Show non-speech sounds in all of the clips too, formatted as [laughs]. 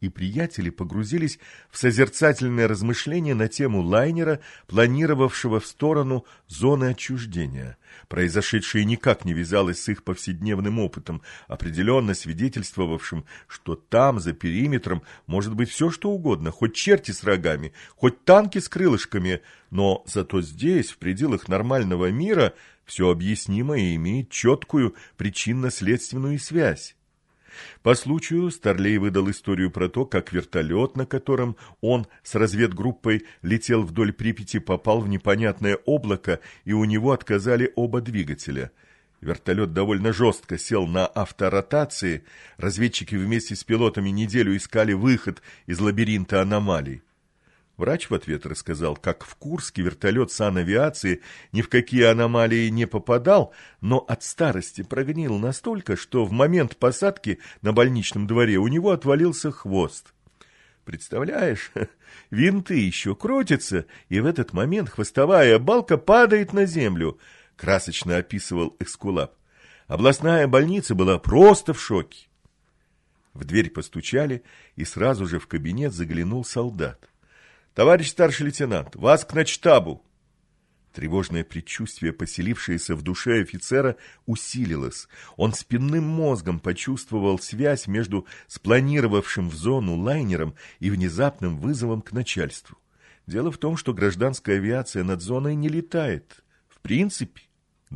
и приятели погрузились в созерцательное размышление на тему лайнера, планировавшего в сторону зоны отчуждения. Произошедшее никак не вязалось с их повседневным опытом, определенно свидетельствовавшим, что там, за периметром, может быть все что угодно, хоть черти с рогами, хоть танки с крылышками, но зато здесь, в пределах нормального мира, все объяснимо и имеет четкую причинно-следственную связь. По случаю Старлей выдал историю про то, как вертолет, на котором он с разведгруппой летел вдоль Припяти, попал в непонятное облако, и у него отказали оба двигателя. Вертолет довольно жестко сел на авторотации, разведчики вместе с пилотами неделю искали выход из лабиринта аномалий. Врач в ответ рассказал, как в Курске вертолет санавиации ни в какие аномалии не попадал, но от старости прогнил настолько, что в момент посадки на больничном дворе у него отвалился хвост. Представляешь, [laughs] винты еще крутятся, и в этот момент хвостовая балка падает на землю, красочно описывал Экскулап. Областная больница была просто в шоке. В дверь постучали, и сразу же в кабинет заглянул солдат. «Товарищ старший лейтенант, вас к начтабу!» Тревожное предчувствие, поселившееся в душе офицера, усилилось. Он спинным мозгом почувствовал связь между спланировавшим в зону лайнером и внезапным вызовом к начальству. Дело в том, что гражданская авиация над зоной не летает. В принципе,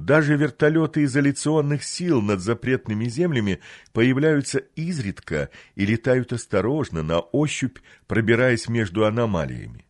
даже вертолеты изоляционных сил над запретными землями появляются изредка и летают осторожно, на ощупь, пробираясь между аномалиями.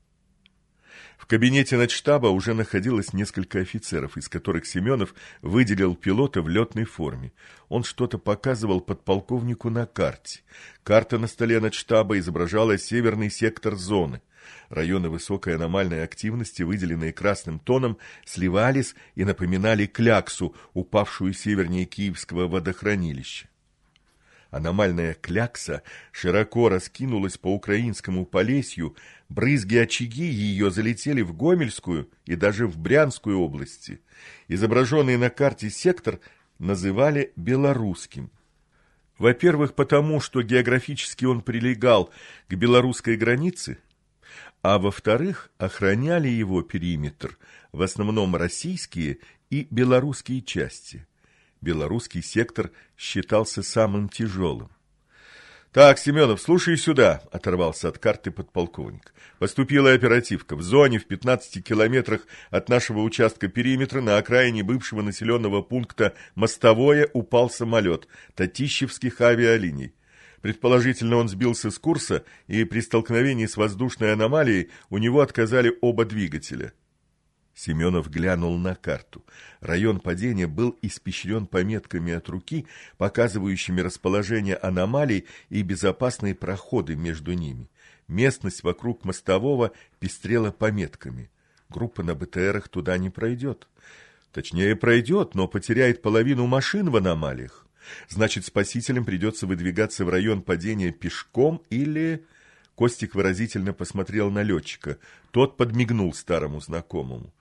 В кабинете начштаба уже находилось несколько офицеров, из которых Семенов выделил пилота в летной форме. Он что-то показывал подполковнику на карте. Карта на столе начштаба изображала северный сектор зоны. Районы высокой аномальной активности, выделенные красным тоном, сливались и напоминали кляксу, упавшую севернее Киевского водохранилища. Аномальная клякса широко раскинулась по украинскому Полесью, брызги очаги ее залетели в Гомельскую и даже в Брянскую области. Изображенный на карте сектор называли белорусским. Во-первых, потому что географически он прилегал к белорусской границе – а во-вторых, охраняли его периметр в основном российские и белорусские части. Белорусский сектор считался самым тяжелым. «Так, Семенов, слушай сюда», — оторвался от карты подполковник. «Поступила оперативка. В зоне в 15 километрах от нашего участка периметра на окраине бывшего населенного пункта Мостовое упал самолет Татищевских авиалиний. Предположительно, он сбился с курса, и при столкновении с воздушной аномалией у него отказали оба двигателя. Семенов глянул на карту. Район падения был испещрен пометками от руки, показывающими расположение аномалий и безопасные проходы между ними. Местность вокруг мостового пестрела пометками. Группа на БТРах туда не пройдет. Точнее, пройдет, но потеряет половину машин в аномалиях. Значит, спасителям придется выдвигаться в район падения пешком или... Костик выразительно посмотрел на летчика. Тот подмигнул старому знакомому.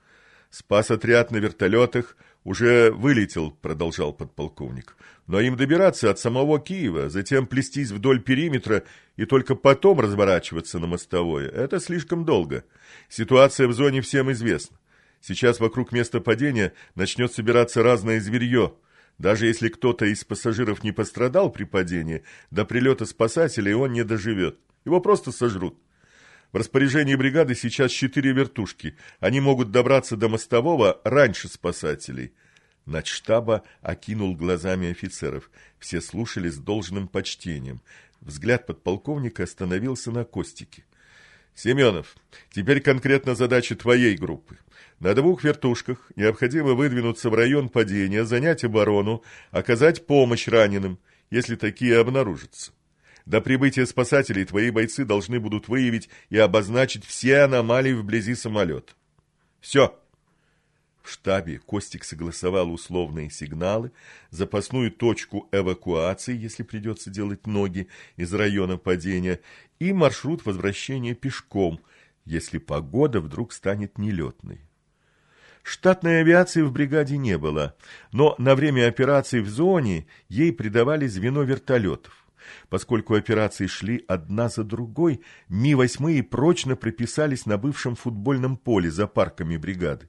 «Спас отряд на вертолетах уже вылетел», — продолжал подполковник. «Но им добираться от самого Киева, затем плестись вдоль периметра и только потом разворачиваться на мостовое — это слишком долго. Ситуация в зоне всем известна. Сейчас вокруг места падения начнет собираться разное зверье. Даже если кто-то из пассажиров не пострадал при падении, до прилета спасателей он не доживет. Его просто сожрут. В распоряжении бригады сейчас четыре вертушки. Они могут добраться до мостового раньше спасателей. Начштаба окинул глазами офицеров. Все слушали с должным почтением. Взгляд подполковника остановился на Костике. «Семенов, теперь конкретно задача твоей группы. На двух вертушках необходимо выдвинуться в район падения, занять оборону, оказать помощь раненым, если такие обнаружатся. До прибытия спасателей твои бойцы должны будут выявить и обозначить все аномалии вблизи самолета. Все. В штабе Костик согласовал условные сигналы, запасную точку эвакуации, если придется делать ноги из района падения, и маршрут возвращения пешком, если погода вдруг станет нелетной. Штатной авиации в бригаде не было, но на время операции в зоне ей придавали звено вертолетов. Поскольку операции шли одна за другой, Ми-8 прочно приписались на бывшем футбольном поле за парками бригады.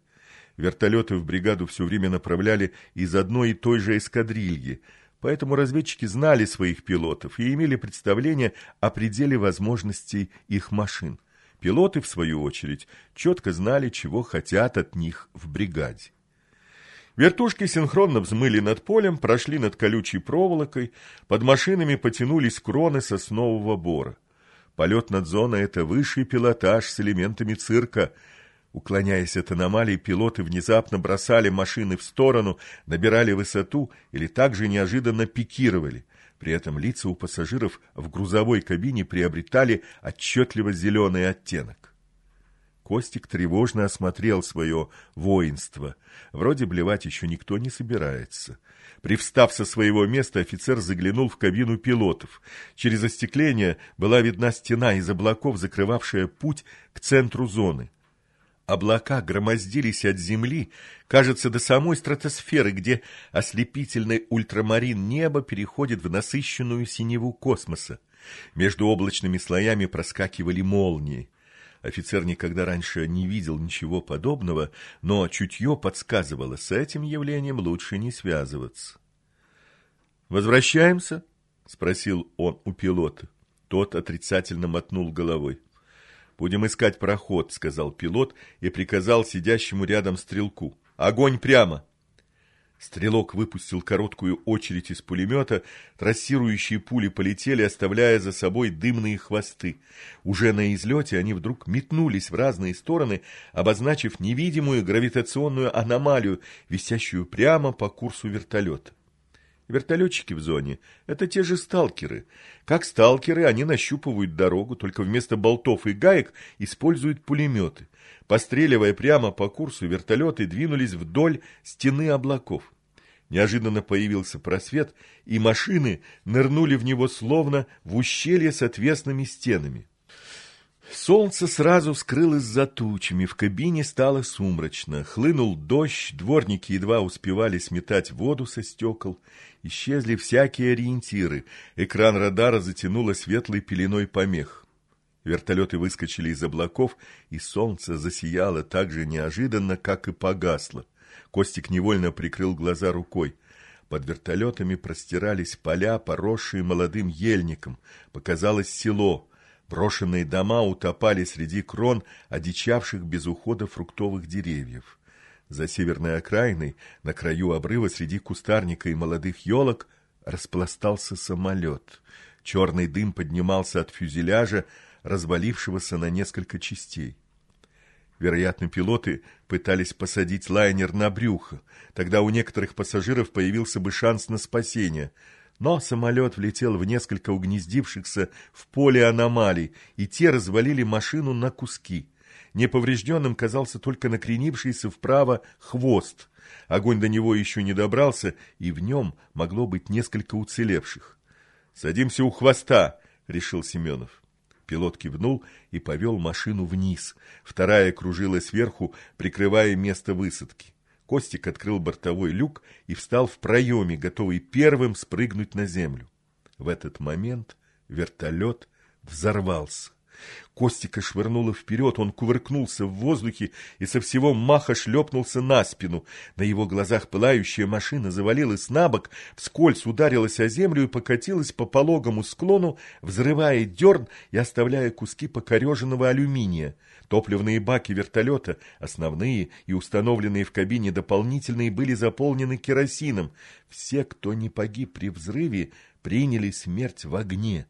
Вертолеты в бригаду все время направляли из одной и той же эскадрильи, поэтому разведчики знали своих пилотов и имели представление о пределе возможностей их машин. Пилоты, в свою очередь, четко знали, чего хотят от них в бригаде. Вертушки синхронно взмыли над полем, прошли над колючей проволокой, под машинами потянулись кроны соснового бора. Полет над зоной — это высший пилотаж с элементами цирка. Уклоняясь от аномалий, пилоты внезапно бросали машины в сторону, набирали высоту или также неожиданно пикировали. При этом лица у пассажиров в грузовой кабине приобретали отчетливо зеленый оттенок. Костик тревожно осмотрел свое воинство. Вроде блевать еще никто не собирается. Привстав со своего места, офицер заглянул в кабину пилотов. Через остекление была видна стена из облаков, закрывавшая путь к центру зоны. Облака громоздились от земли, кажется, до самой стратосферы, где ослепительный ультрамарин неба переходит в насыщенную синеву космоса. Между облачными слоями проскакивали молнии. Офицер никогда раньше не видел ничего подобного, но чутье подсказывало, с этим явлением лучше не связываться. «Возвращаемся?» — спросил он у пилота. Тот отрицательно мотнул головой. «Будем искать проход», — сказал пилот и приказал сидящему рядом стрелку. «Огонь прямо!» Стрелок выпустил короткую очередь из пулемета, трассирующие пули полетели, оставляя за собой дымные хвосты. Уже на излете они вдруг метнулись в разные стороны, обозначив невидимую гравитационную аномалию, висящую прямо по курсу вертолета. Вертолетчики в зоне – это те же сталкеры. Как сталкеры, они нащупывают дорогу, только вместо болтов и гаек используют пулеметы. Постреливая прямо по курсу, вертолеты двинулись вдоль стены облаков. Неожиданно появился просвет, и машины нырнули в него словно в ущелье с отвесными стенами. Солнце сразу скрылось за тучами, в кабине стало сумрачно. Хлынул дождь, дворники едва успевали сметать воду со стекол. Исчезли всякие ориентиры. Экран радара затянуло светлой пеленой помех. Вертолеты выскочили из облаков, и солнце засияло так же неожиданно, как и погасло. Костик невольно прикрыл глаза рукой. Под вертолетами простирались поля, поросшие молодым ельником. Показалось село. Брошенные дома утопали среди крон одичавших без ухода фруктовых деревьев. За северной окраиной, на краю обрыва среди кустарника и молодых елок, распластался самолет. Черный дым поднимался от фюзеляжа, развалившегося на несколько частей. Вероятно, пилоты пытались посадить лайнер на брюхо. Тогда у некоторых пассажиров появился бы шанс на спасение. Но самолет влетел в несколько угнездившихся в поле аномалий, и те развалили машину на куски. Неповрежденным казался только накренившийся вправо хвост. Огонь до него еще не добрался, и в нем могло быть несколько уцелевших. «Садимся у хвоста», — решил Семенов. Пилот кивнул и повел машину вниз. Вторая кружила сверху, прикрывая место высадки. Костик открыл бортовой люк и встал в проеме, готовый первым спрыгнуть на землю. В этот момент вертолет взорвался. Костика швырнуло вперед, он кувыркнулся в воздухе и со всего маха шлепнулся на спину. На его глазах пылающая машина завалилась на бок, вскользь ударилась о землю и покатилась по пологому склону, взрывая дерн и оставляя куски покореженного алюминия. Топливные баки вертолета, основные и установленные в кабине дополнительные, были заполнены керосином. Все, кто не погиб при взрыве, приняли смерть в огне.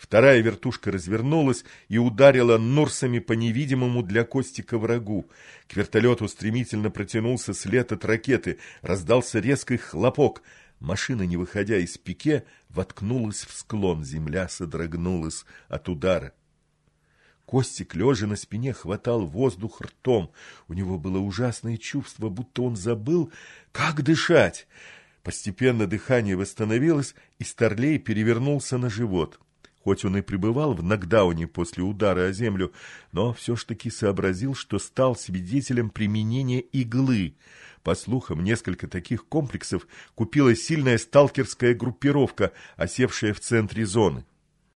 Вторая вертушка развернулась и ударила нурсами по невидимому для Костика врагу. К вертолету стремительно протянулся след от ракеты, раздался резкий хлопок. Машина, не выходя из пике, воткнулась в склон, земля содрогнулась от удара. Костик, лежа на спине, хватал воздух ртом. У него было ужасное чувство, будто он забыл, как дышать. Постепенно дыхание восстановилось, и Старлей перевернулся на живот. Хоть он и пребывал в нокдауне после удара о землю, но все ж таки сообразил, что стал свидетелем применения иглы. По слухам, несколько таких комплексов купила сильная сталкерская группировка, осевшая в центре зоны.